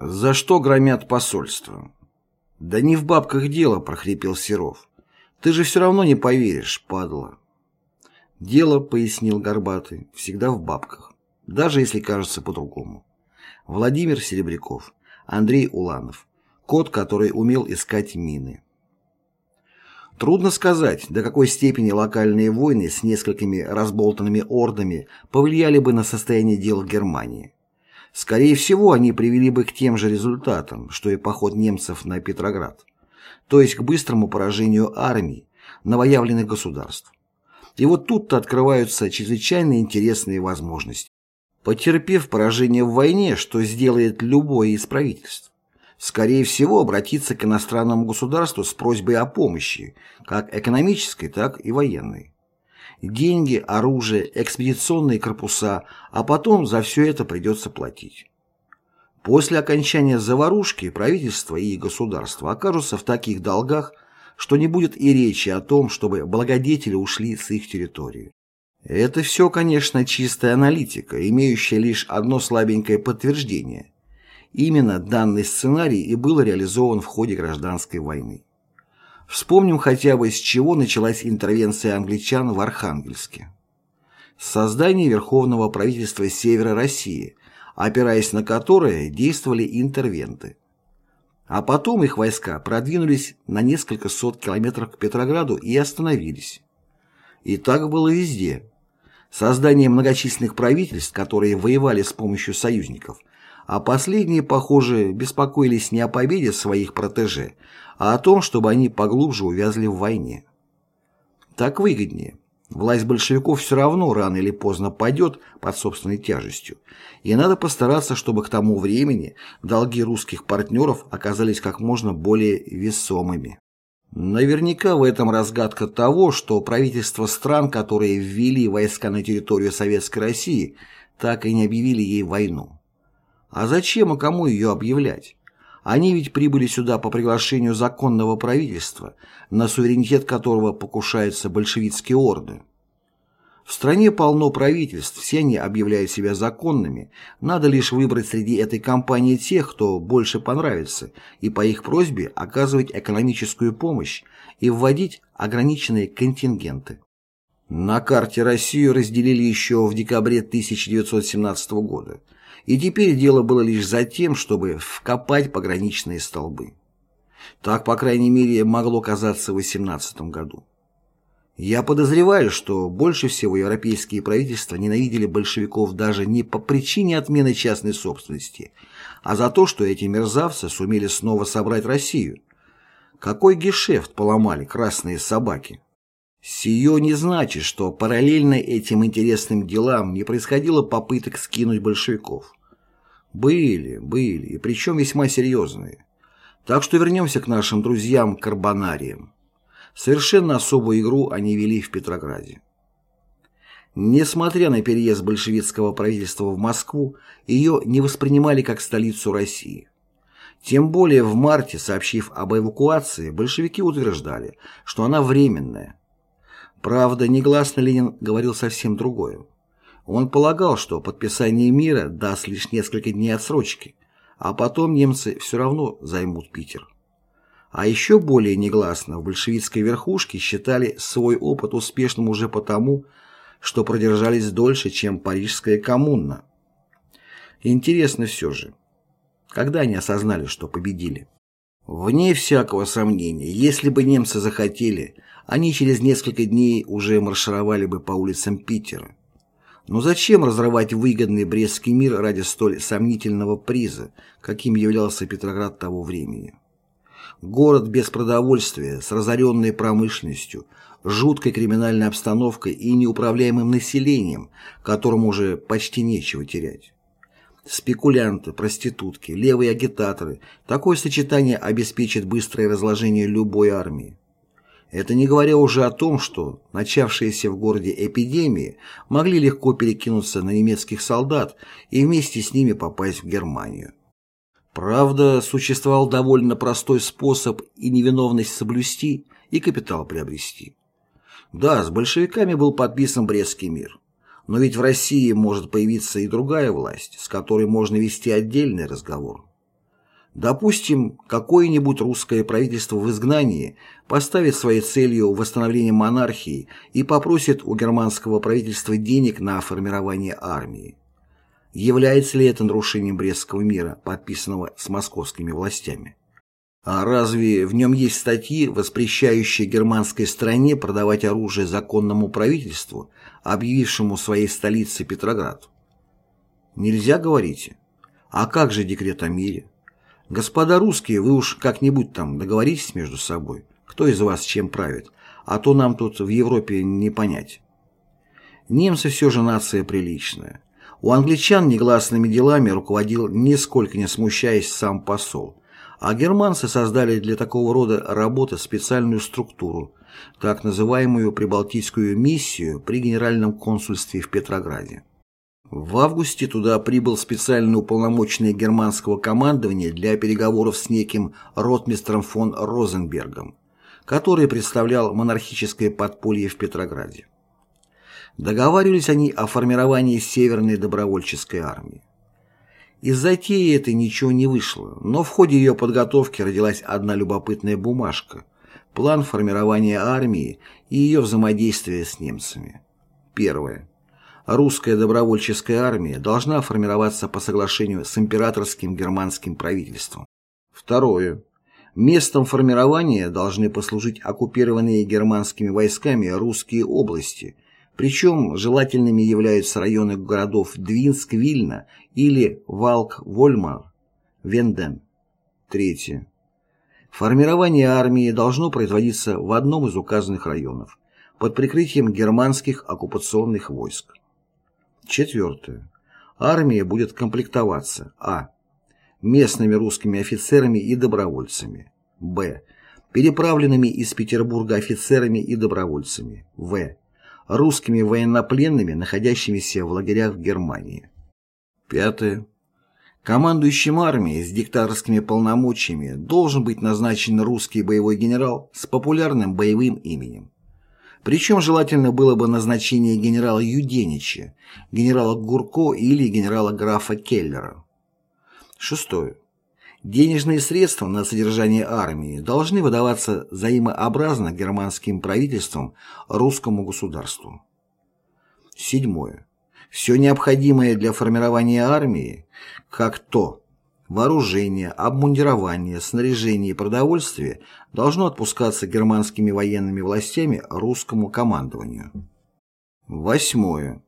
За что громят посольство? Да не в бабках дело, прохрипел Серов. Ты же все равно не поверишь, падла. Дело, пояснил Горбатый, всегда в бабках, даже если кажется по-другому. Владимир Серебряков, Андрей Уланов, кот, который умел искать мины. Трудно сказать, до какой степени локальные войны с несколькими разболтанными ордами повлияли бы на состояние дел в Германии. Скорее всего, они привели бы к тем же результатам, что и поход немцев на Петроград, то есть к быстрому поражению армий новоявленных государств. И вот тут-то открываются чрезвычайно интересные возможности. Потерпев поражение в войне, что сделает любое из правительств? Скорее всего, обратиться к иностранному государству с просьбой о помощи, как экономической, так и военной деньги, оружие, экспедиционные корпуса, а потом за все это придется платить. После окончания заварушки правительство и государство окажутся в таких долгах, что не будет и речи о том, чтобы благодетели ушли с их территории. Это все, конечно, чистая аналитика, имеющая лишь одно слабенькое подтверждение. Именно данный сценарий и был реализован в ходе гражданской войны. Вспомним хотя бы, с чего началась интервенция англичан в Архангельске. Создание Верховного правительства Севера России, опираясь на которое действовали интервенты. А потом их войска продвинулись на несколько сот километров к Петрограду и остановились. И так было везде. Создание многочисленных правительств, которые воевали с помощью союзников, а последние, похоже, беспокоились не о победе своих протеже, а о том, чтобы они поглубже увязли в войне. Так выгоднее. Власть большевиков все равно рано или поздно падет под собственной тяжестью, и надо постараться, чтобы к тому времени долги русских партнеров оказались как можно более весомыми. Наверняка в этом разгадка того, что правительства стран, которые ввели войска на территорию Советской России, так и не объявили ей войну. А зачем и кому ее объявлять? Они ведь прибыли сюда по приглашению законного правительства, на суверенитет которого покушаются большевистские орды. В стране полно правительств, все они объявляют себя законными, надо лишь выбрать среди этой компании тех, кто больше понравится, и по их просьбе оказывать экономическую помощь и вводить ограниченные контингенты. На карте Россию разделили еще в декабре 1917 года – и теперь дело было лишь за тем, чтобы вкопать пограничные столбы. Так, по крайней мере, могло казаться в 18 году. Я подозреваю, что больше всего европейские правительства ненавидели большевиков даже не по причине отмены частной собственности, а за то, что эти мерзавцы сумели снова собрать Россию. Какой гешефт поломали красные собаки? Сие не значит, что параллельно этим интересным делам не происходило попыток скинуть большевиков. Были, были, и причем весьма серьезные. Так что вернемся к нашим друзьям-карбонариям. Совершенно особую игру они вели в Петрограде. Несмотря на переезд большевистского правительства в Москву, ее не воспринимали как столицу России. Тем более в марте, сообщив об эвакуации, большевики утверждали, что она временная. Правда, негласно Ленин говорил совсем другое. Он полагал, что подписание мира даст лишь несколько дней отсрочки, а потом немцы все равно займут Питер. А еще более негласно в большевистской верхушке считали свой опыт успешным уже потому, что продержались дольше, чем Парижская коммуна. Интересно все же, когда они осознали, что победили? Вне всякого сомнения, если бы немцы захотели, они через несколько дней уже маршировали бы по улицам Питера. Но зачем разрывать выгодный Брестский мир ради столь сомнительного приза, каким являлся Петроград того времени? Город без продовольствия, с разоренной промышленностью, жуткой криминальной обстановкой и неуправляемым населением, которому уже почти нечего терять. Спекулянты, проститутки, левые агитаторы – такое сочетание обеспечит быстрое разложение любой армии. Это не говоря уже о том, что начавшиеся в городе эпидемии могли легко перекинуться на немецких солдат и вместе с ними попасть в Германию. Правда, существовал довольно простой способ и невиновность соблюсти, и капитал приобрести. Да, с большевиками был подписан Брестский мир. Но ведь в России может появиться и другая власть, с которой можно вести отдельный разговор. Допустим, какое-нибудь русское правительство в изгнании поставит своей целью восстановление монархии и попросит у германского правительства денег на формирование армии. Является ли это нарушением Брестского мира, подписанного с московскими властями? А разве в нем есть статьи, воспрещающие германской стране продавать оружие законному правительству, объявившему своей столицей Петроград? Нельзя, говорите? А как же декрет о мире? Господа русские, вы уж как-нибудь там договоритесь между собой, кто из вас чем правит, а то нам тут в Европе не понять. Немцы все же нация приличная. У англичан негласными делами руководил, нисколько не смущаясь, сам посол. А германцы создали для такого рода работы специальную структуру, так называемую Прибалтийскую миссию при Генеральном консульстве в Петрограде. В августе туда прибыл специальный уполномоченный германского командования для переговоров с неким ротмистром фон Розенбергом, который представлял монархическое подполье в Петрограде. Договаривались они о формировании Северной добровольческой армии. Из затеи этой ничего не вышло, но в ходе ее подготовки родилась одна любопытная бумажка – план формирования армии и ее взаимодействия с немцами. Первое. Русская добровольческая армия должна формироваться по соглашению с императорским германским правительством. Второе. Местом формирования должны послужить оккупированные германскими войсками русские области, причем желательными являются районы городов Двинск, Вильна или Валк, Вольмар, Венден. Третье. Формирование армии должно производиться в одном из указанных районов под прикрытием германских оккупационных войск. Четвертое. Армия будет комплектоваться а. местными русскими офицерами и добровольцами, б. переправленными из Петербурга офицерами и добровольцами, в. русскими военнопленными, находящимися в лагерях в Германии. Пятое. Командующим армией с диктаторскими полномочиями должен быть назначен русский боевой генерал с популярным боевым именем. Причем желательно было бы назначение генерала Юденича, генерала Гурко или генерала графа Келлера. Шестое. Денежные средства на содержание армии должны выдаваться взаимообразно германским правительством русскому государству. Седьмое. Все необходимое для формирования армии, как то Вооружение, обмундирование, снаряжение и продовольствие должно отпускаться германскими военными властями русскому командованию. Восьмое.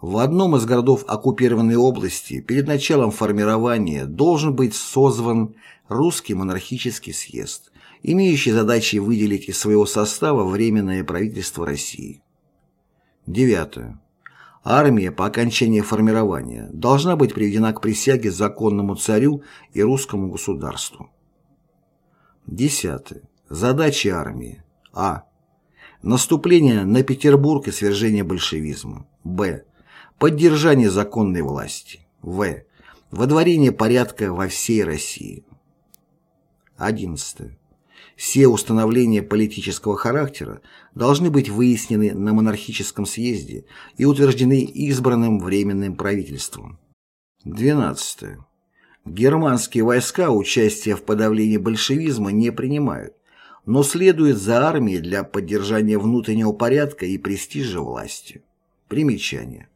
В одном из городов оккупированной области перед началом формирования должен быть созван русский монархический съезд, имеющий задачей выделить из своего состава Временное правительство России. Девятое. Армия по окончании формирования должна быть приведена к присяге законному царю и русскому государству. Десятое. Задачи армии. А. Наступление на Петербург и свержение большевизма. Б. Поддержание законной власти. В. Водворение порядка во всей России. 11. Все установления политического характера должны быть выяснены на монархическом съезде и утверждены избранным Временным правительством. 12. Германские войска участие в подавлении большевизма не принимают, но следуют за армией для поддержания внутреннего порядка и престижа власти. Примечание.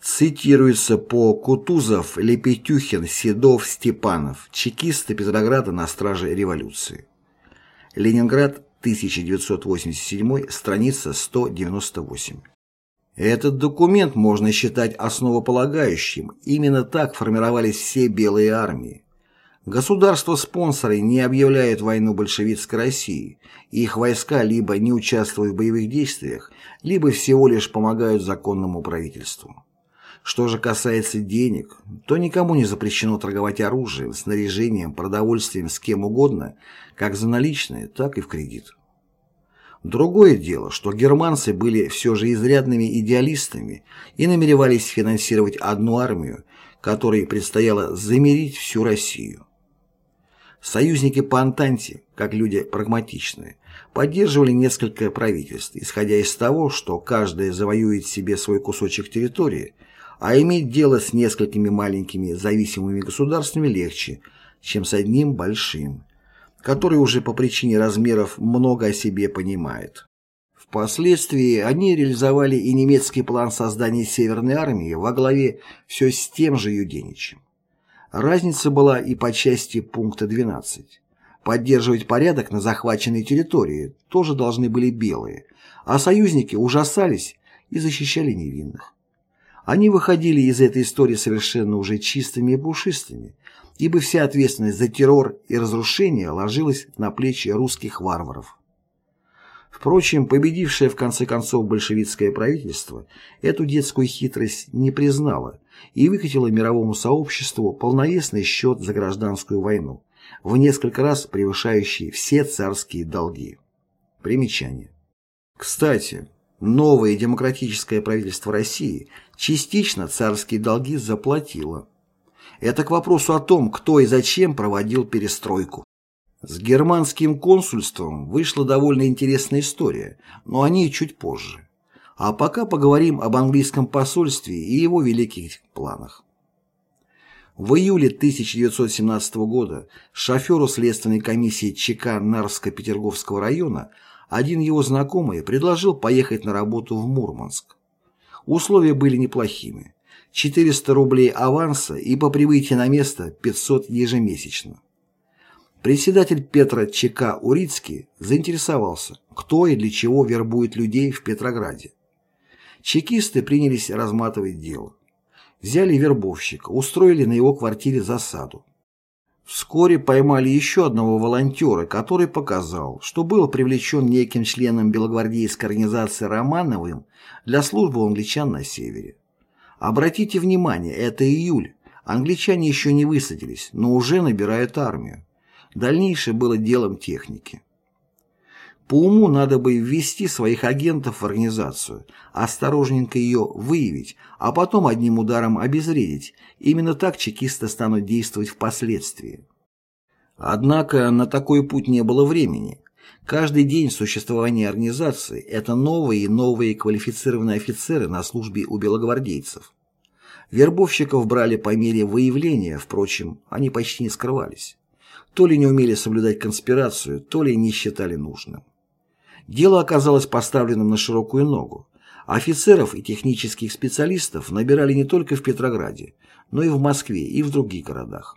Цитируется по Кутузов, Лепетюхин, Седов, Степанов, чекисты Петрограда на страже революции. Ленинград, 1987, страница 198. Этот документ можно считать основополагающим. Именно так формировались все белые армии. Государства-спонсоры не объявляют войну большевистской России, их войска либо не участвуют в боевых действиях, либо всего лишь помогают законному правительству. Что же касается денег, то никому не запрещено торговать оружием, снаряжением, продовольствием с кем угодно, как за наличные, так и в кредит. Другое дело, что германцы были все же изрядными идеалистами и намеревались финансировать одну армию, которой предстояло замерить всю Россию. Союзники по Антанте, как люди прагматичные, поддерживали несколько правительств, исходя из того, что каждое завоюет себе свой кусочек территории – а иметь дело с несколькими маленькими зависимыми государствами легче, чем с одним большим, который уже по причине размеров много о себе понимает. Впоследствии они реализовали и немецкий план создания Северной армии во главе все с тем же Юденичем. Разница была и по части пункта 12. Поддерживать порядок на захваченной территории тоже должны были белые, а союзники ужасались и защищали невинных. Они выходили из этой истории совершенно уже чистыми и пушистыми, ибо вся ответственность за террор и разрушение ложилась на плечи русских варваров. Впрочем, победившее в конце концов большевистское правительство эту детскую хитрость не признало и выкатило мировому сообществу полновесный счет за гражданскую войну, в несколько раз превышающий все царские долги. Примечание. Кстати, новое демократическое правительство России частично царские долги заплатило. Это к вопросу о том, кто и зачем проводил перестройку. С германским консульством вышла довольно интересная история, но о ней чуть позже. А пока поговорим об английском посольстве и его великих планах. В июле 1917 года шоферу следственной комиссии ЧК Нарско-Петерговского района один его знакомый предложил поехать на работу в Мурманск. Условия были неплохими. 400 рублей аванса и по прибытии на место 500 ежемесячно. Председатель Петра ЧК Урицкий заинтересовался, кто и для чего вербует людей в Петрограде. Чекисты принялись разматывать дело. Взяли вербовщика, устроили на его квартире засаду. Вскоре поймали еще одного волонтера, который показал, что был привлечен неким членом белогвардейской организации Романовым для службы англичан на севере. Обратите внимание, это июль. Англичане еще не высадились, но уже набирают армию. Дальнейшее было делом техники. По уму надо бы ввести своих агентов в организацию, осторожненько ее выявить, а потом одним ударом обезвредить. Именно так чекисты станут действовать впоследствии. Однако на такой путь не было времени. Каждый день существования организации – это новые и новые квалифицированные офицеры на службе у белогвардейцев. Вербовщиков брали по мере выявления, впрочем, они почти не скрывались. То ли не умели соблюдать конспирацию, то ли не считали нужным. Дело оказалось поставленным на широкую ногу. Офицеров и технических специалистов набирали не только в Петрограде, но и в Москве и в других городах.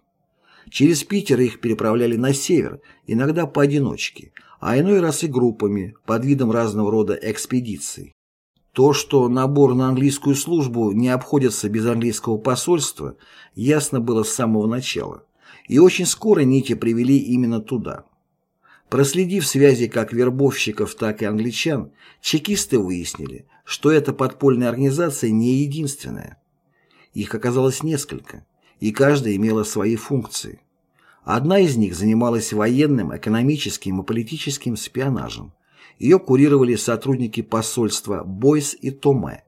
Через Питер их переправляли на север, иногда поодиночке, а иной раз и группами, под видом разного рода экспедиций. То, что набор на английскую службу не обходится без английского посольства, ясно было с самого начала. И очень скоро нити привели именно туда. Проследив связи как вербовщиков, так и англичан, чекисты выяснили, что эта подпольная организация не единственная. Их оказалось несколько, и каждая имела свои функции. Одна из них занималась военным, экономическим и политическим шпионажем. Ее курировали сотрудники посольства Бойс и Томе.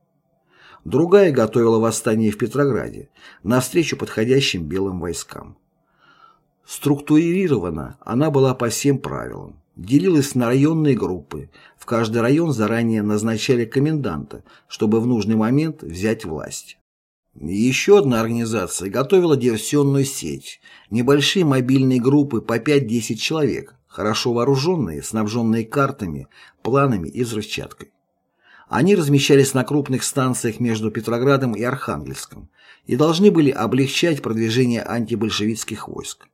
Другая готовила восстание в Петрограде, навстречу подходящим белым войскам. Структурирована она была по всем правилам. Делилась на районные группы. В каждый район заранее назначали коменданта, чтобы в нужный момент взять власть. Еще одна организация готовила диверсионную сеть. Небольшие мобильные группы по 5-10 человек, хорошо вооруженные, снабженные картами, планами и взрывчаткой. Они размещались на крупных станциях между Петроградом и Архангельском и должны были облегчать продвижение антибольшевистских войск.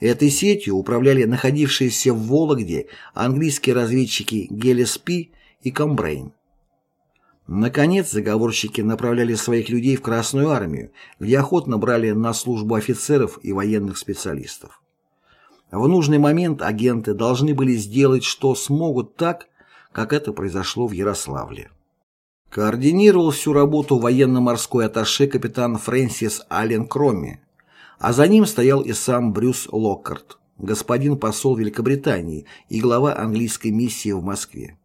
Этой сетью управляли находившиеся в Вологде английские разведчики Гелеспи и Камбрейн. Наконец, заговорщики направляли своих людей в Красную армию, где охотно брали на службу офицеров и военных специалистов. В нужный момент агенты должны были сделать, что смогут так, как это произошло в Ярославле. Координировал всю работу военно-морской атташе капитан Фрэнсис Аллен Кроми, а за ним стоял и сам Брюс Локкарт, господин посол Великобритании и глава английской миссии в Москве.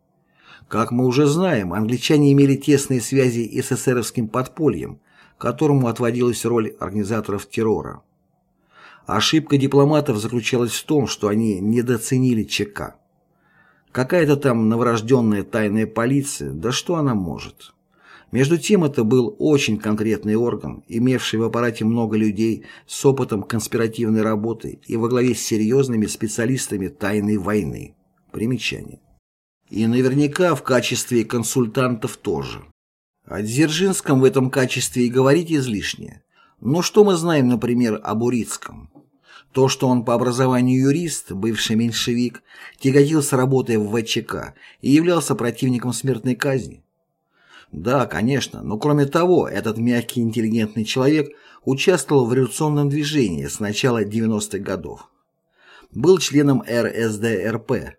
Как мы уже знаем, англичане имели тесные связи и с эсеровским подпольем, которому отводилась роль организаторов террора. Ошибка дипломатов заключалась в том, что они недооценили ЧК. Какая-то там новорожденная тайная полиция, да что она может? Между тем это был очень конкретный орган, имевший в аппарате много людей с опытом конспиративной работы и во главе с серьезными специалистами тайной войны. Примечание. И наверняка в качестве консультантов тоже. О Дзержинском в этом качестве и говорить излишне. Но что мы знаем, например, об Урицком? То, что он по образованию юрист, бывший меньшевик, тяготился работой в ВЧК и являлся противником смертной казни. Да, конечно, но кроме того, этот мягкий интеллигентный человек участвовал в революционном движении с начала 90-х годов. Был членом РСДРП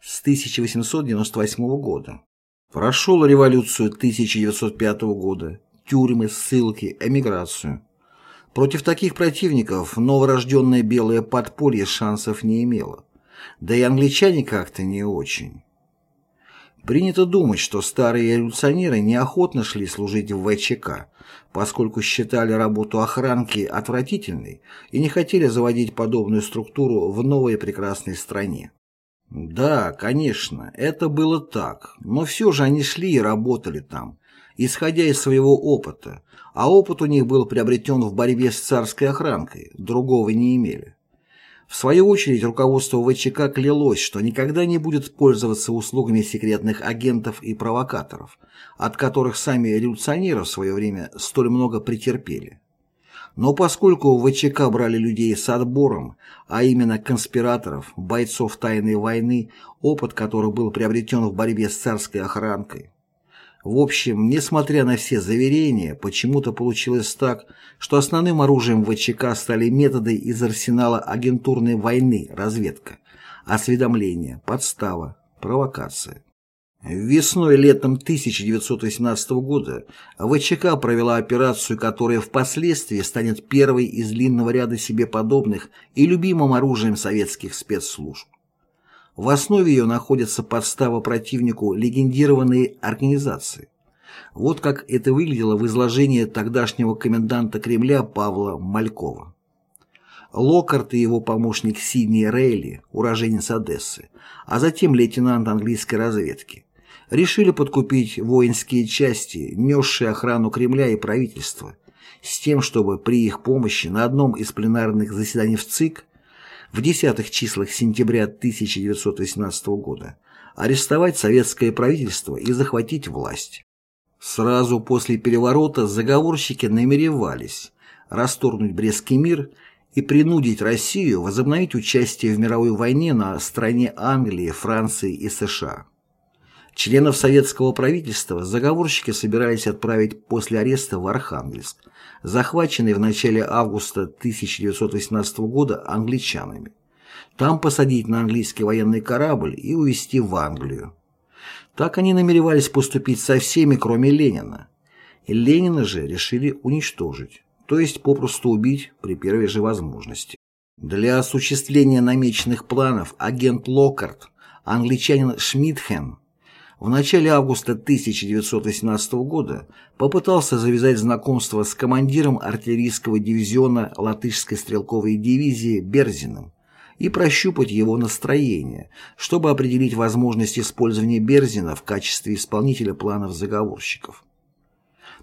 с 1898 года. Прошел революцию 1905 года, тюрьмы, ссылки, эмиграцию. Против таких противников новорожденное белое подполье шансов не имело. Да и англичане как-то не очень. Принято думать, что старые революционеры неохотно шли служить в ВЧК, поскольку считали работу охранки отвратительной и не хотели заводить подобную структуру в новой прекрасной стране. Да, конечно, это было так, но все же они шли и работали там, исходя из своего опыта, а опыт у них был приобретен в борьбе с царской охранкой, другого не имели. В свою очередь, руководство ВЧК клялось, что никогда не будет пользоваться услугами секретных агентов и провокаторов, от которых сами революционеры в свое время столь много претерпели. Но поскольку в ВЧК брали людей с отбором, а именно конспираторов, бойцов тайной войны, опыт которых был приобретен в борьбе с царской охранкой, в общем, несмотря на все заверения, почему-то получилось так, что основным оружием ВЧК стали методы из арсенала агентурной войны, разведка, осведомление, подстава, провокация. Весной и летом 1918 года ВЧК провела операцию, которая впоследствии станет первой из длинного ряда себе подобных и любимым оружием советских спецслужб. В основе ее находится подстава противнику легендированной организации. Вот как это выглядело в изложении тогдашнего коменданта Кремля Павла Малькова. Локарт и его помощник Сидни Рейли, уроженец Одессы, а затем лейтенант английской разведки, решили подкупить воинские части, несшие охрану Кремля и правительства, с тем, чтобы при их помощи на одном из пленарных заседаний в ЦИК в десятых числах сентября 1918 года арестовать советское правительство и захватить власть. Сразу после переворота заговорщики намеревались расторгнуть Брестский мир и принудить Россию возобновить участие в мировой войне на стороне Англии, Франции и США. Членов советского правительства заговорщики собирались отправить после ареста в Архангельск, захваченный в начале августа 1918 года англичанами. Там посадить на английский военный корабль и увезти в Англию. Так они намеревались поступить со всеми, кроме Ленина. И Ленина же решили уничтожить, то есть попросту убить при первой же возможности. Для осуществления намеченных планов агент Локарт, англичанин Шмидхен, в начале августа 1918 года попытался завязать знакомство с командиром артиллерийского дивизиона латышской стрелковой дивизии Берзиным и прощупать его настроение, чтобы определить возможность использования Берзина в качестве исполнителя планов заговорщиков.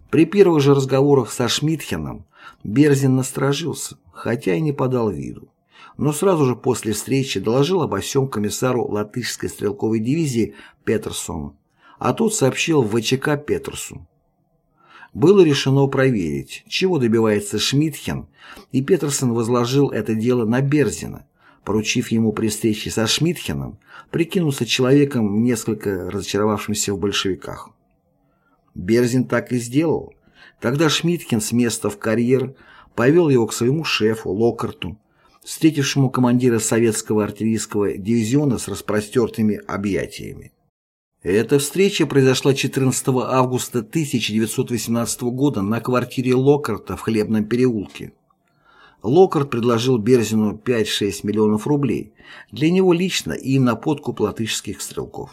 При первых же разговорах со Шмидхеном Берзин насторожился, хотя и не подал виду но сразу же после встречи доложил обо всем комиссару латышской стрелковой дивизии Петерсону, а тот сообщил в ВЧК Петерсу. Было решено проверить, чего добивается Шмидхен, и Петерсон возложил это дело на Берзина, поручив ему при встрече со Шмидхеном прикинуться человеком, несколько разочаровавшимся в большевиках. Берзин так и сделал. Тогда Шмидхен с места в карьер повел его к своему шефу Локарту, встретившему командира советского артиллерийского дивизиона с распростертыми объятиями. Эта встреча произошла 14 августа 1918 года на квартире Локарта в Хлебном переулке. Локарт предложил Берзину 5-6 миллионов рублей для него лично и на подкуп латышских стрелков.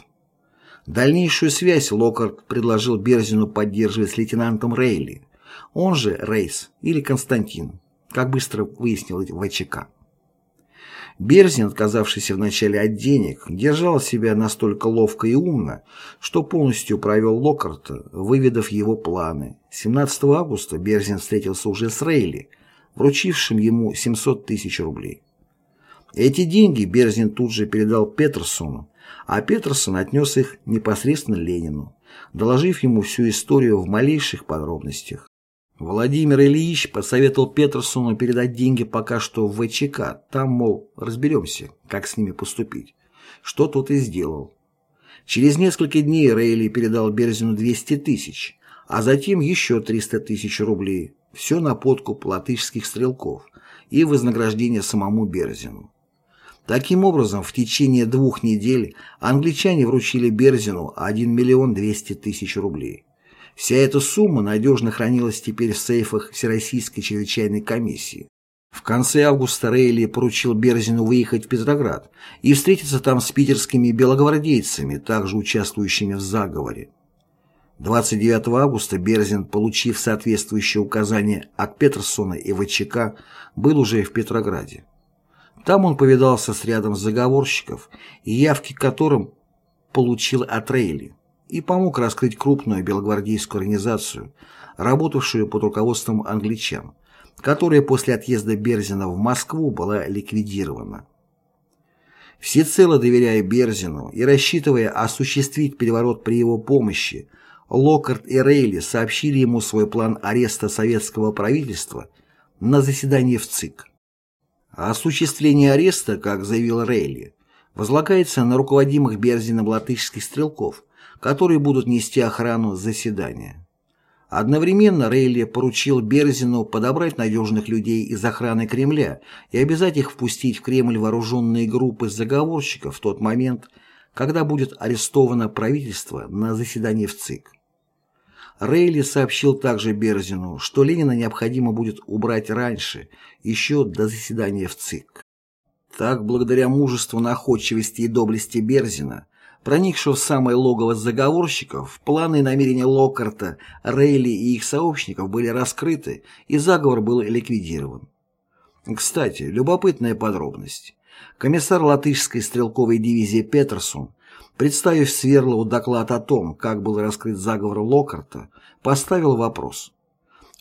Дальнейшую связь Локарт предложил Берзину поддерживать с лейтенантом Рейли, он же Рейс или Константин, как быстро выяснил ВЧК. Берзин, отказавшийся вначале от денег, держал себя настолько ловко и умно, что полностью провел Локарта, выведав его планы. 17 августа Берзин встретился уже с Рейли, вручившим ему 700 тысяч рублей. Эти деньги Берзин тут же передал Петерсону, а Петерсон отнес их непосредственно Ленину, доложив ему всю историю в малейших подробностях. Владимир Ильич посоветовал Петерсону передать деньги пока что в ВЧК, там, мол, разберемся, как с ними поступить. Что тот и сделал. Через несколько дней Рейли передал Берзину 200 тысяч, а затем еще 300 тысяч рублей, все на подкуп латышских стрелков и вознаграждение самому Берзину. Таким образом, в течение двух недель англичане вручили Берзину 1 миллион 200 тысяч рублей. Вся эта сумма надежно хранилась теперь в сейфах Всероссийской чрезвычайной комиссии. В конце августа Рейли поручил Берзину выехать в Петроград и встретиться там с питерскими белогвардейцами, также участвующими в заговоре. 29 августа Берзин, получив соответствующее указание от Петерсона и ВЧК, был уже в Петрограде. Там он повидался с рядом заговорщиков, явки которым получил от Рейли и помог раскрыть крупную белогвардейскую организацию, работавшую под руководством англичан, которая после отъезда Берзина в Москву была ликвидирована. Всецело доверяя Берзину и рассчитывая осуществить переворот при его помощи, Локарт и Рейли сообщили ему свой план ареста советского правительства на заседании в ЦИК. Осуществление ареста, как заявил Рейли, возлагается на руководимых Берзином латышских стрелков, которые будут нести охрану заседания. Одновременно Рейли поручил Берзину подобрать надежных людей из охраны Кремля и обязать их впустить в Кремль вооруженные группы заговорщиков в тот момент, когда будет арестовано правительство на заседании в ЦИК. Рейли сообщил также Берзину, что Ленина необходимо будет убрать раньше, еще до заседания в ЦИК. Так, благодаря мужеству, находчивости и доблести Берзина, проникшего в самое логово заговорщиков, планы и намерения Локкарта, Рейли и их сообщников были раскрыты, и заговор был ликвидирован. Кстати, любопытная подробность. Комиссар латышской стрелковой дивизии Петерсон, представив Сверлову доклад о том, как был раскрыт заговор Локкарта, поставил вопрос –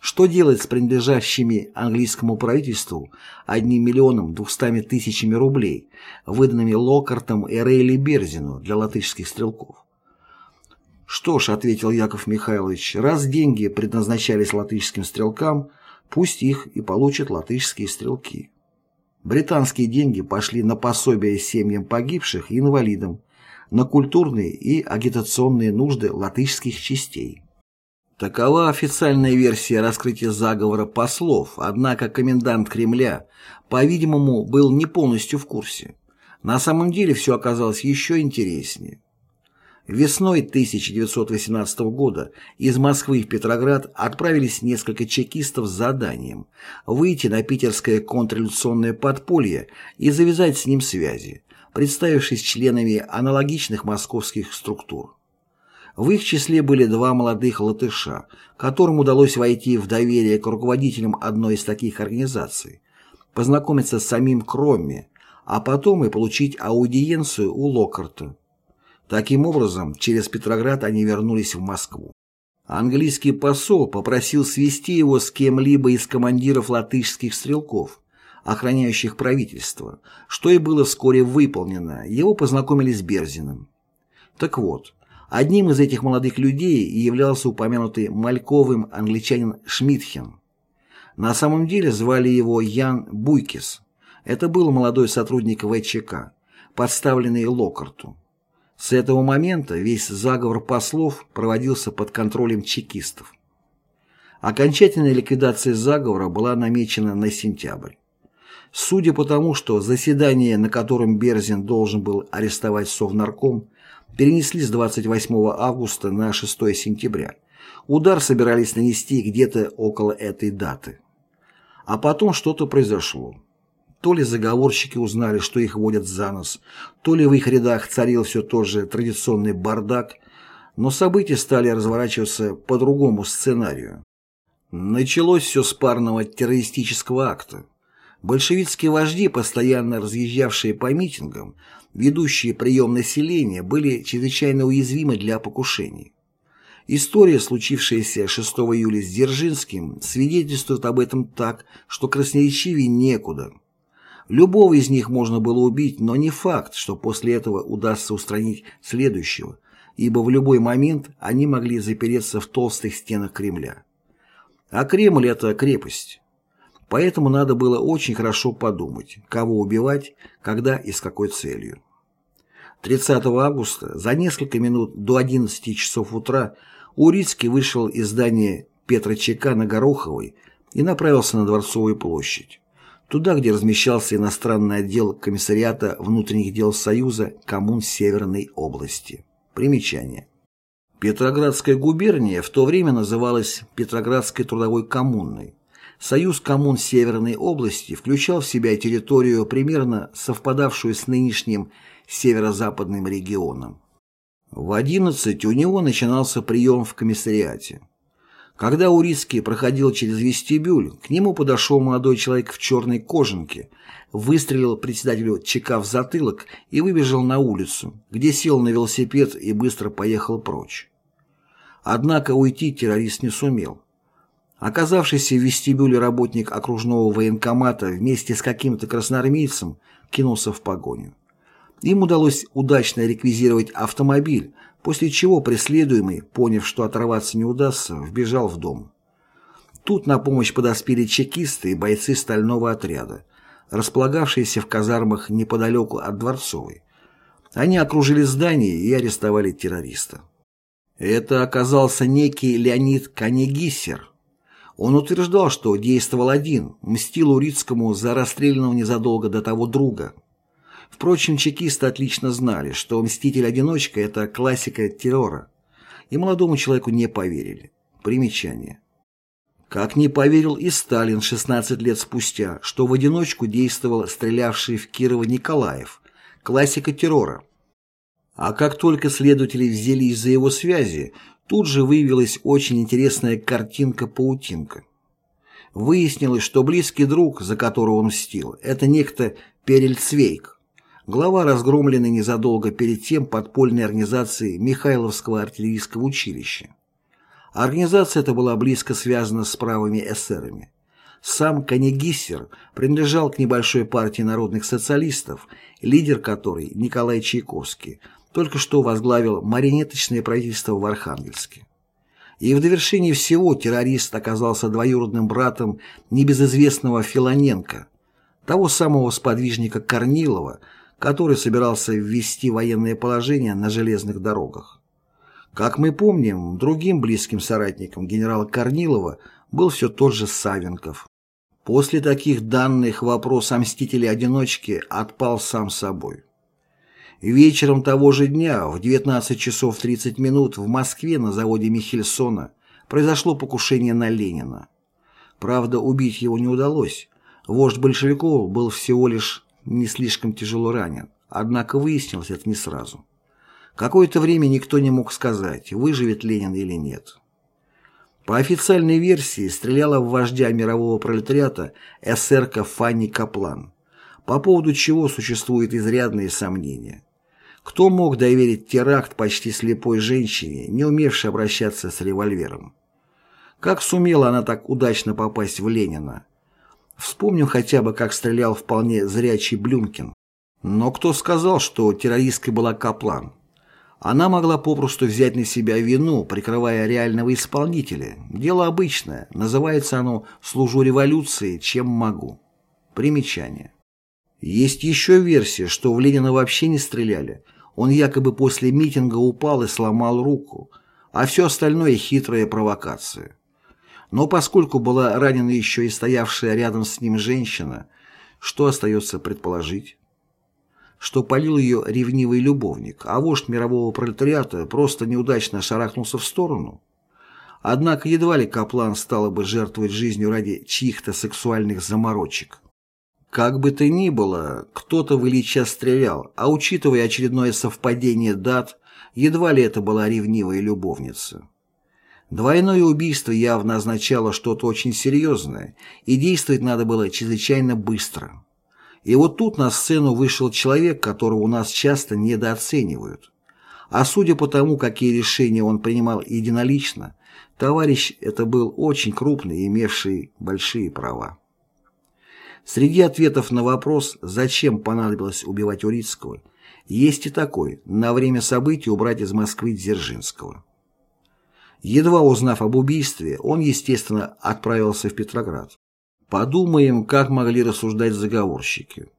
что делать с принадлежащими английскому правительству 1 миллионом 200 тысячами рублей, выданными Локартом и Рейли Берзину для латышских стрелков? «Что ж», — ответил Яков Михайлович, — «раз деньги предназначались латышским стрелкам, пусть их и получат латышские стрелки». Британские деньги пошли на пособие семьям погибших и инвалидам, на культурные и агитационные нужды латышских частей. Такова официальная версия раскрытия заговора послов, однако комендант Кремля, по-видимому, был не полностью в курсе. На самом деле все оказалось еще интереснее. Весной 1918 года из Москвы в Петроград отправились несколько чекистов с заданием выйти на питерское контрреволюционное подполье и завязать с ним связи, представившись членами аналогичных московских структур. В их числе были два молодых латыша, которым удалось войти в доверие к руководителям одной из таких организаций, познакомиться с самим Кромми, а потом и получить аудиенцию у Локарта. Таким образом, через Петроград они вернулись в Москву. Английский посол попросил свести его с кем-либо из командиров латышских стрелков, охраняющих правительство, что и было вскоре выполнено, его познакомили с Берзиным. Так вот, Одним из этих молодых людей являлся упомянутый Мальковым англичанин Шмидхен. На самом деле звали его Ян Буйкис. Это был молодой сотрудник ВЧК, подставленный Локарту. С этого момента весь заговор послов проводился под контролем чекистов. Окончательная ликвидация заговора была намечена на сентябрь. Судя по тому, что заседание, на котором Берзин должен был арестовать Совнарком, перенесли с 28 августа на 6 сентября. Удар собирались нанести где-то около этой даты. А потом что-то произошло. То ли заговорщики узнали, что их водят за нос, то ли в их рядах царил все тот же традиционный бардак, но события стали разворачиваться по другому сценарию. Началось все с парного террористического акта. Большевистские вожди, постоянно разъезжавшие по митингам, ведущие прием населения, были чрезвычайно уязвимы для покушений. История, случившаяся 6 июля с Дзержинским, свидетельствует об этом так, что красноречивее некуда. Любого из них можно было убить, но не факт, что после этого удастся устранить следующего, ибо в любой момент они могли запереться в толстых стенах Кремля. А Кремль – это крепость. Поэтому надо было очень хорошо подумать, кого убивать, когда и с какой целью. 30 августа, за несколько минут до 11 часов утра, Урицкий вышел из здания Петра ЧК на Гороховой и направился на Дворцовую площадь, туда, где размещался иностранный отдел Комиссариата внутренних дел Союза коммун Северной области. Примечание. Петроградская губерния в то время называлась Петроградской трудовой коммуной. Союз коммун Северной области включал в себя территорию, примерно совпадавшую с нынешним северо-западным регионом. В 11 у него начинался прием в комиссариате. Когда Урицкий проходил через вестибюль, к нему подошел молодой человек в черной кожанке, выстрелил председателю ЧК в затылок и выбежал на улицу, где сел на велосипед и быстро поехал прочь. Однако уйти террорист не сумел. Оказавшийся в вестибюле работник окружного военкомата вместе с каким-то красноармейцем кинулся в погоню. Им удалось удачно реквизировать автомобиль, после чего преследуемый, поняв, что оторваться не удастся, вбежал в дом. Тут на помощь подоспели чекисты и бойцы стального отряда, располагавшиеся в казармах неподалеку от Дворцовой. Они окружили здание и арестовали террориста. Это оказался некий Леонид Канегиссер, он утверждал, что действовал один, мстил Урицкому за расстрелянного незадолго до того друга. Впрочем, чекисты отлично знали, что «Мститель-одиночка» — это классика террора, и молодому человеку не поверили. Примечание. Как не поверил и Сталин 16 лет спустя, что в одиночку действовал стрелявший в Кирово Николаев, классика террора. А как только следователи взялись за его связи, Тут же выявилась очень интересная картинка-паутинка. Выяснилось, что близкий друг, за которого он мстил, это некто Перельцвейк, глава разгромленной незадолго перед тем подпольной организации Михайловского артиллерийского училища. Организация эта была близко связана с правыми эсерами. Сам Канегиссер принадлежал к небольшой партии народных социалистов, лидер которой, Николай Чайковский, только что возглавил марионеточное правительство в Архангельске. И в довершении всего террорист оказался двоюродным братом небезызвестного Филоненко, того самого сподвижника Корнилова, который собирался ввести военное положение на железных дорогах. Как мы помним, другим близким соратником генерала Корнилова был все тот же Савенков. После таких данных вопрос о мстителе-одиночке отпал сам собой. Вечером того же дня в 19 часов 30 минут в Москве на заводе Михельсона произошло покушение на Ленина. Правда, убить его не удалось. Вождь большевиков был всего лишь не слишком тяжело ранен, однако выяснилось это не сразу. Какое-то время никто не мог сказать, выживет Ленин или нет. По официальной версии стреляла в вождя мирового пролетариата эсерка Фанни Каплан, по поводу чего существуют изрядные сомнения. Кто мог доверить теракт почти слепой женщине, не умевшей обращаться с револьвером? Как сумела она так удачно попасть в Ленина? Вспомним хотя бы, как стрелял вполне зрячий Блюмкин. Но кто сказал, что террористкой была Каплан? Она могла попросту взять на себя вину, прикрывая реального исполнителя. Дело обычное, называется оно «служу революции, чем могу». Примечание. Есть еще версия, что в Ленина вообще не стреляли – он якобы после митинга упал и сломал руку, а все остальное – хитрая провокация. Но поскольку была ранена еще и стоявшая рядом с ним женщина, что остается предположить? Что полил ее ревнивый любовник, а вождь мирового пролетариата просто неудачно шарахнулся в сторону? Однако едва ли Каплан стала бы жертвовать жизнью ради чьих-то сексуальных заморочек. Как бы то ни было, кто-то в Ильича стрелял, а учитывая очередное совпадение дат, едва ли это была ревнивая любовница. Двойное убийство явно означало что-то очень серьезное, и действовать надо было чрезвычайно быстро. И вот тут на сцену вышел человек, которого у нас часто недооценивают. А судя по тому, какие решения он принимал единолично, товарищ это был очень крупный, имевший большие права. Среди ответов на вопрос, зачем понадобилось убивать Урицкого, есть и такой – на время событий убрать из Москвы Дзержинского. Едва узнав об убийстве, он, естественно, отправился в Петроград. Подумаем, как могли рассуждать заговорщики.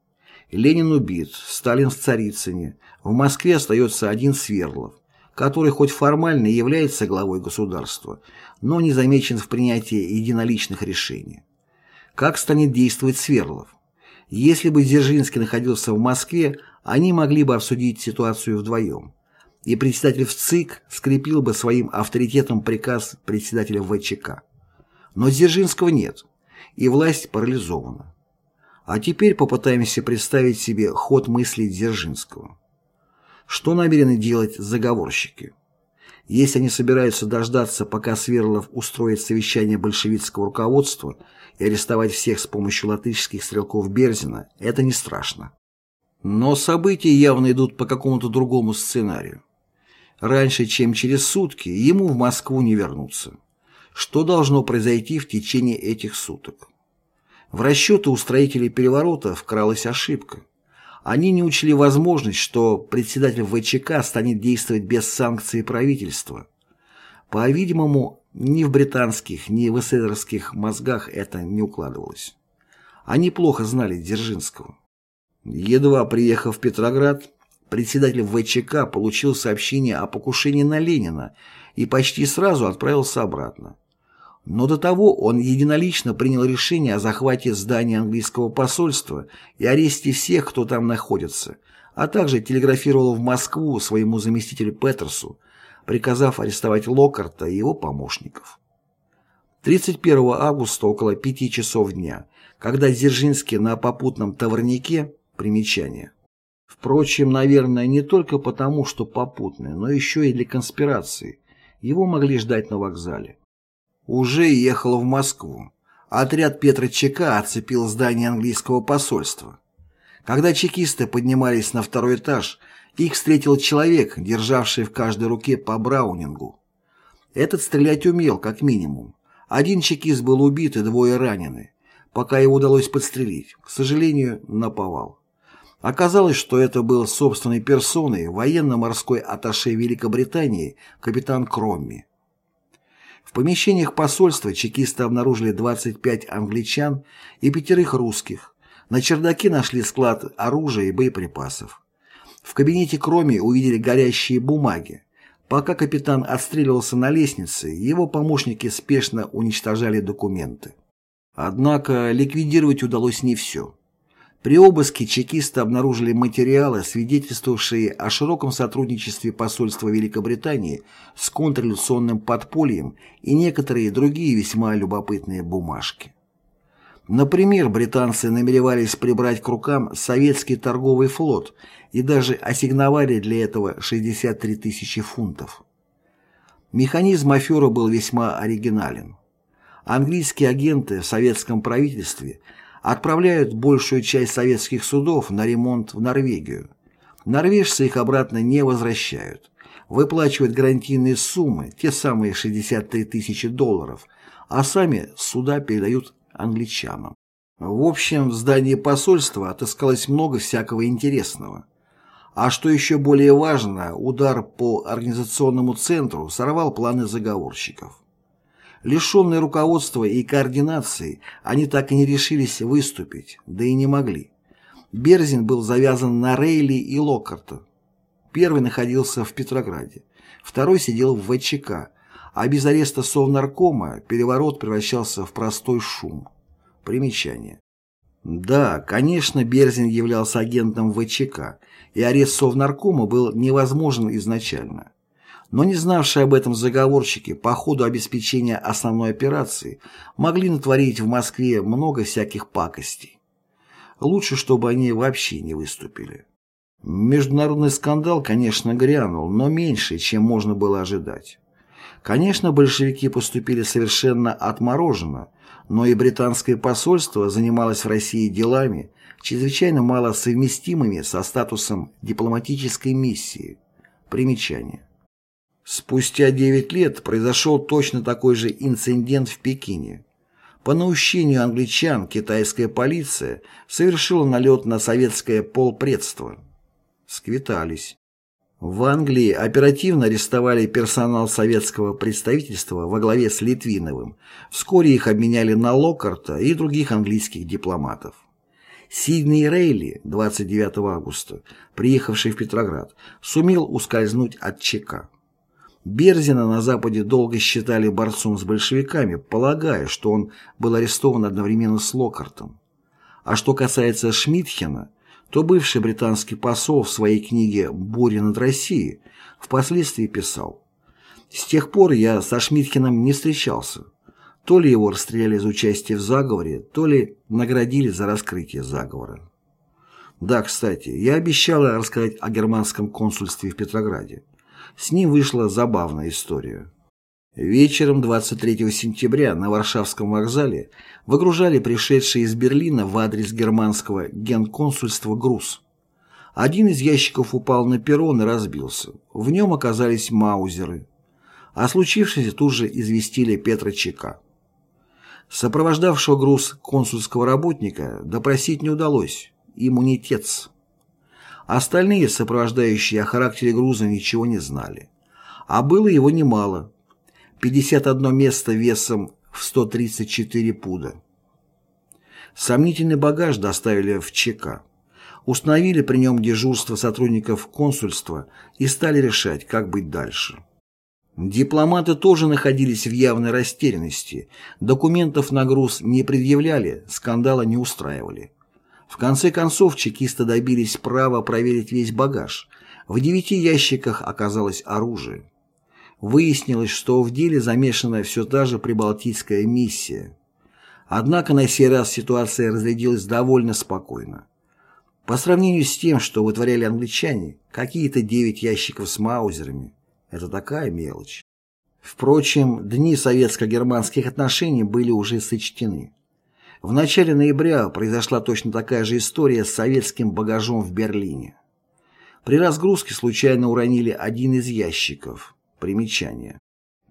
Ленин убит, Сталин в Царицыне, в Москве остается один Свердлов, который хоть формально является главой государства, но не замечен в принятии единоличных решений. Как станет действовать Свердлов? Если бы Дзержинский находился в Москве, они могли бы обсудить ситуацию вдвоем и председатель в ЦИК скрепил бы своим авторитетом приказ председателя ВЧК. Но Дзержинского нет, и власть парализована. А теперь попытаемся представить себе ход мыслей Дзержинского. Что намерены делать заговорщики? Если они собираются дождаться, пока Сверлов устроит совещание большевистского руководства и арестовать всех с помощью латышских стрелков Берзина, это не страшно. Но события явно идут по какому-то другому сценарию. Раньше, чем через сутки, ему в Москву не вернуться. Что должно произойти в течение этих суток? В расчеты у строителей переворота вкралась ошибка. Они не учли возможность, что председатель ВЧК станет действовать без санкций правительства. По-видимому, ни в британских, ни в эсэсовских мозгах это не укладывалось. Они плохо знали Дзержинского. Едва приехав в Петроград, Председатель ВЧК получил сообщение о покушении на Ленина и почти сразу отправился обратно. Но до того он единолично принял решение о захвате здания английского посольства и аресте всех, кто там находится, а также телеграфировал в Москву своему заместителю Петерсу, приказав арестовать Локарта и его помощников. 31 августа около 5 часов дня, когда Дзержинский на попутном товарнике, примечание, Впрочем, наверное, не только потому, что попутное, но еще и для конспирации. Его могли ждать на вокзале. Уже ехал в Москву. Отряд Петра ЧК оцепил здание английского посольства. Когда чекисты поднимались на второй этаж, их встретил человек, державший в каждой руке по браунингу. Этот стрелять умел, как минимум. Один чекист был убит и двое ранены, пока его удалось подстрелить, к сожалению, наповал. Оказалось, что это был собственной персоной военно-морской атташе Великобритании капитан Кромми. В помещениях посольства чекисты обнаружили 25 англичан и пятерых русских. На чердаке нашли склад оружия и боеприпасов. В кабинете Кроми увидели горящие бумаги. Пока капитан отстреливался на лестнице, его помощники спешно уничтожали документы. Однако ликвидировать удалось не все. При обыске чекисты обнаружили материалы, свидетельствовавшие о широком сотрудничестве посольства Великобритании с контрреволюционным подпольем и некоторые другие весьма любопытные бумажки. Например, британцы намеревались прибрать к рукам советский торговый флот и даже ассигновали для этого 63 тысячи фунтов. Механизм аферы был весьма оригинален. Английские агенты в советском правительстве – отправляют большую часть советских судов на ремонт в Норвегию. Норвежцы их обратно не возвращают. Выплачивают гарантийные суммы, те самые 63 тысячи долларов, а сами суда передают англичанам. В общем, в здании посольства отыскалось много всякого интересного. А что еще более важно, удар по организационному центру сорвал планы заговорщиков. Лишенные руководства и координации, они так и не решились выступить, да и не могли. Берзин был завязан на Рейли и Локкарта. Первый находился в Петрограде, второй сидел в ВЧК, а без ареста Совнаркома переворот превращался в простой шум. Примечание. Да, конечно, Берзин являлся агентом ВЧК, и арест Совнаркома был невозможен изначально. Но не знавшие об этом заговорщики по ходу обеспечения основной операции могли натворить в Москве много всяких пакостей. Лучше, чтобы они вообще не выступили. Международный скандал, конечно, грянул, но меньше, чем можно было ожидать. Конечно, большевики поступили совершенно отмороженно, но и британское посольство занималось в России делами, чрезвычайно мало совместимыми со статусом дипломатической миссии. Примечание. Спустя 9 лет произошел точно такой же инцидент в Пекине. По наущению англичан китайская полиция совершила налет на советское полпредство. Сквитались. В Англии оперативно арестовали персонал советского представительства во главе с Литвиновым. Вскоре их обменяли на Локарта и других английских дипломатов. Сидней Рейли, 29 августа, приехавший в Петроград, сумел ускользнуть от ЧК. Берзина на Западе долго считали борцом с большевиками, полагая, что он был арестован одновременно с Локартом. А что касается Шмидхена, то бывший британский посол в своей книге «Буря над Россией» впоследствии писал «С тех пор я со Шмидхеном не встречался. То ли его расстреляли за участие в заговоре, то ли наградили за раскрытие заговора». Да, кстати, я обещала рассказать о германском консульстве в Петрограде. С ним вышла забавная история. Вечером 23 сентября на Варшавском вокзале выгружали пришедшие из Берлина в адрес германского генконсульства груз. Один из ящиков упал на перрон и разбился. В нем оказались маузеры. О случившемся тут же известили Петра Чека. Сопровождавшего груз консульского работника допросить не удалось. Иммунитет. Остальные, сопровождающие о характере груза, ничего не знали. А было его немало – 51 место весом в 134 пуда. Сомнительный багаж доставили в ЧК. Установили при нем дежурство сотрудников консульства и стали решать, как быть дальше. Дипломаты тоже находились в явной растерянности, документов на груз не предъявляли, скандала не устраивали. В конце концов чекисты добились права проверить весь багаж. В девяти ящиках оказалось оружие. Выяснилось, что в деле замешана все та же прибалтийская миссия. Однако на сей раз ситуация разрядилась довольно спокойно. По сравнению с тем, что вытворяли англичане, какие-то девять ящиков с маузерами – это такая мелочь. Впрочем, дни советско-германских отношений были уже сочтены. В начале ноября произошла точно такая же история с советским багажом в Берлине. При разгрузке случайно уронили один из ящиков – Примечание.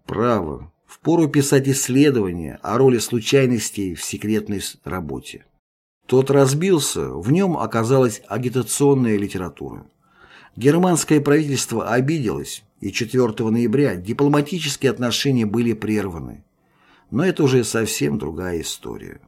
Право. Впору писать исследования о роли случайностей в секретной работе. Тот разбился, в нем оказалась агитационная литература. Германское правительство обиделось, и 4 ноября дипломатические отношения были прерваны. Но это уже совсем другая история.